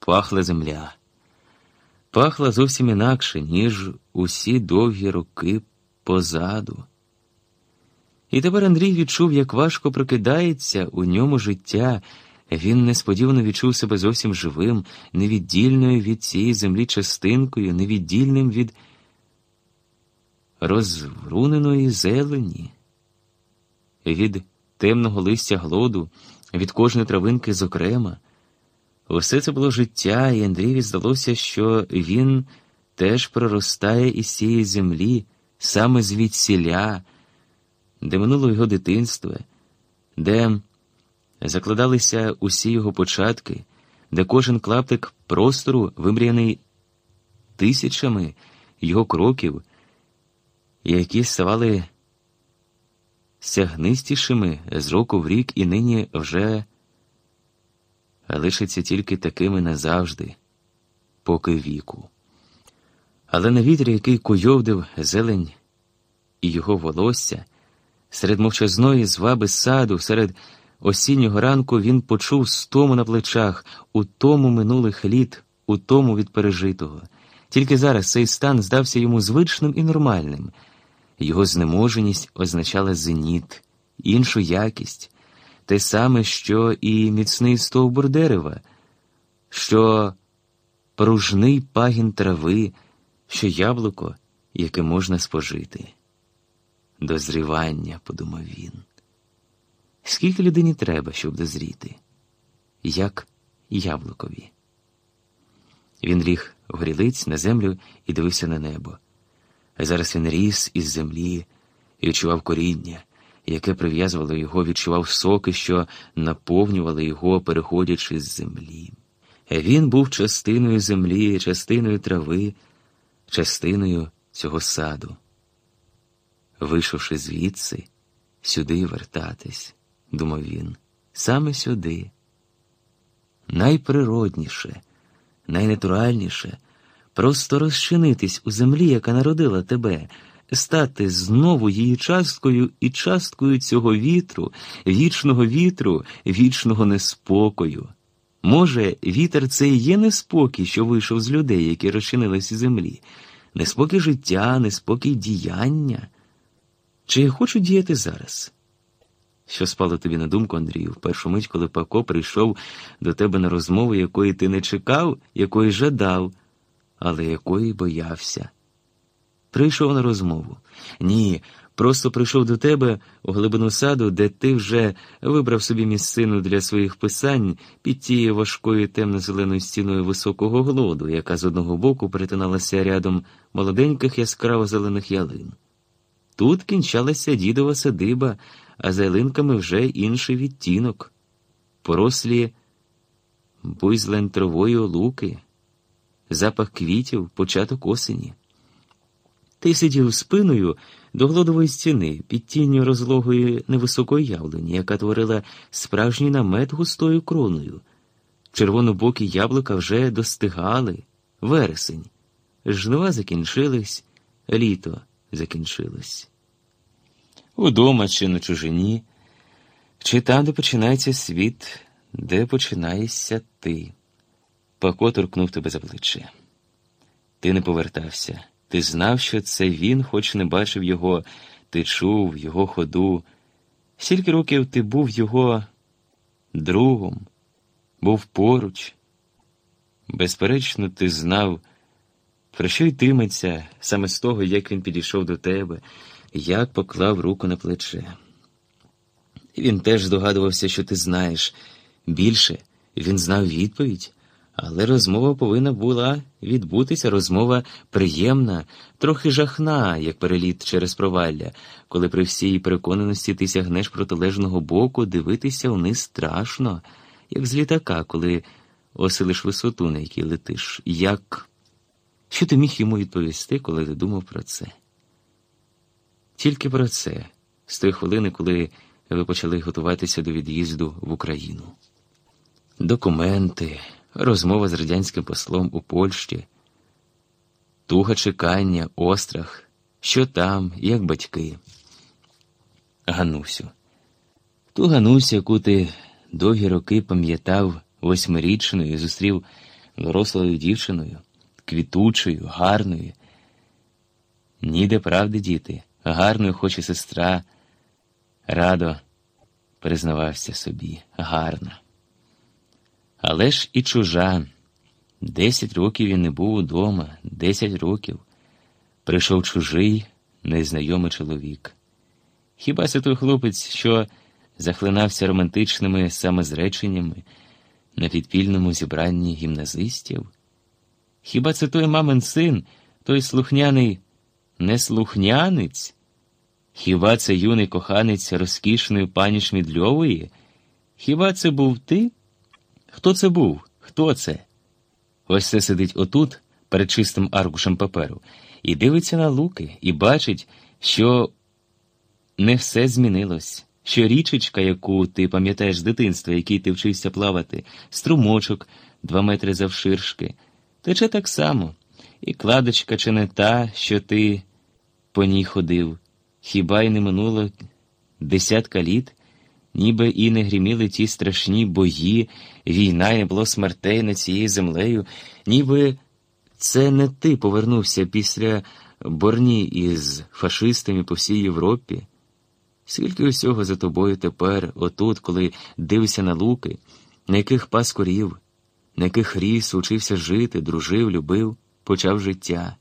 пахла земля. Пахла зовсім інакше, ніж усі довгі роки позаду. І тепер Андрій відчув, як важко прокидається у ньому життя. Він несподівано відчув себе зовсім живим, невіддільною від цієї землі частинкою, невіддільним від розвруненої зелені, від темного листя глоду, від кожної травинки зокрема. Усе це було життя, і Андрієві здалося, що він теж проростає із цієї землі, саме звідсіля, де минуло його дитинство, де закладалися усі його початки, де кожен клаптик простору вимріяний тисячами його кроків, які ставали сягнистішими з року в рік і нині вже лишаться тільки такими назавжди, поки віку. Але на вітрі, який куйовдив зелень і його волосся, серед мовчазної зваби саду, серед осіннього ранку він почув стому на плечах, у тому минулих літ, у тому від пережитого. Тільки зараз цей стан здався йому звичним і нормальним. Його знеможеність означала зеніт, іншу якість, те саме, що і міцний стовбур дерева, що пружний пагін трави, що яблуко, яке можна спожити. Дозрівання, подумав він. Скільки людині треба, щоб дозріти, як яблукові? Він ліг в горілиць на землю і дивився на небо. А зараз він ріс із землі і відчував коріння, яке прив'язувало його, відчував соки, що наповнювали його, переходячи з землі. Він був частиною землі, частиною трави, частиною цього саду. Вийшовши звідси, сюди вертатись, думав він, саме сюди. Найприродніше, найнатуральніше просто розчинитись у землі, яка народила тебе, стати знову її часткою і часткою цього вітру, вічного вітру, вічного неспокою. Може, вітер це і є неспокій, що вийшов з людей, які розчинились у землі, неспокій життя, неспокій діяння. Чи я хочу діяти зараз? Що спало тобі на думку, Андрію, в першу мить, коли Пако прийшов до тебе на розмову, якої ти не чекав, якої жадав, але якої боявся. Прийшов на розмову. Ні, просто прийшов до тебе у глибину саду, де ти вже вибрав собі місцину для своїх писань під тією важкою темно-зеленою стіною високого глоду, яка з одного боку перетиналася рядом молоденьких яскраво зелених ялин. Тут кінчалася дідова садиба, а за ялинками вже інший відтінок, порослі буйзлен травою луки, запах квітів, початок осені. Ти сидів спиною до глодової стіни під тінню розлогої невисокої явлені, яка творила справжній намет густою кроною. Червонобокі яблука вже достигали, вересень. Жнива закінчились, літо закінчилось. Удома чи на чужині, чи там, де починається світ, де починаєшся ти. Пако торкнув тебе за плече. Ти не повертався. Ти знав, що це він, хоч не бачив його, ти чув його ходу. Скільки років ти був його другом, був поруч. Безперечно, ти знав, про що йтиметься саме з того, як він підійшов до тебе, як поклав руку на плече. Він теж здогадувався, що ти знаєш. Більше він знав відповідь. Але розмова повинна була відбутися, розмова приємна, трохи жахна, як переліт через провалля, коли при всій переконаності ти сягнеш протилежного боку, дивитися вниз страшно, як з літака, коли осилиш висоту, на якій летиш. Як? Що ти міг йому відповісти, коли ти думав про це? Тільки про це, з тої хвилини, коли ви почали готуватися до від'їзду в Україну. Документи розмова з радянським послом у Польщі, туга чекання, острах, що там, як батьки. Ганусю. Ту Ганусю, яку ти довгі роки пам'ятав восьмирічною зустрів дорослою дівчиною, квітучою, гарною. Ніде правди, діти, гарною хоч і сестра, радо признавався собі, гарна. Але ж і чужа. Десять років він не був удома, десять років. Прийшов чужий, незнайомий чоловік. Хіба це той хлопець, що захлинався романтичними самозреченнями на підпільному зібранні гімназистів? Хіба це той мамин син, той слухняний неслухнянець? Хіба це юний коханець розкішної пані Шмідльової? Хіба це був ти? Хто це був? Хто це? Ось це сидить отут, перед чистим аркушем паперу, і дивиться на луки, і бачить, що не все змінилось, що річечка, яку ти пам'ятаєш з дитинства, який ти вчився плавати, струмочок два метри завширшки, тече так само, і кладочка чи не та, що ти по ній ходив, хіба й не минуло десятка літ, ніби і не гріміли ті страшні бої, війна не було смертей над цією землею, ніби це не ти повернувся після борні із фашистами по всій Європі. Скільки усього за тобою тепер, отут, коли дивишся на луки, на яких пас корів, на яких ріс, учився жити, дружив, любив, почав життя.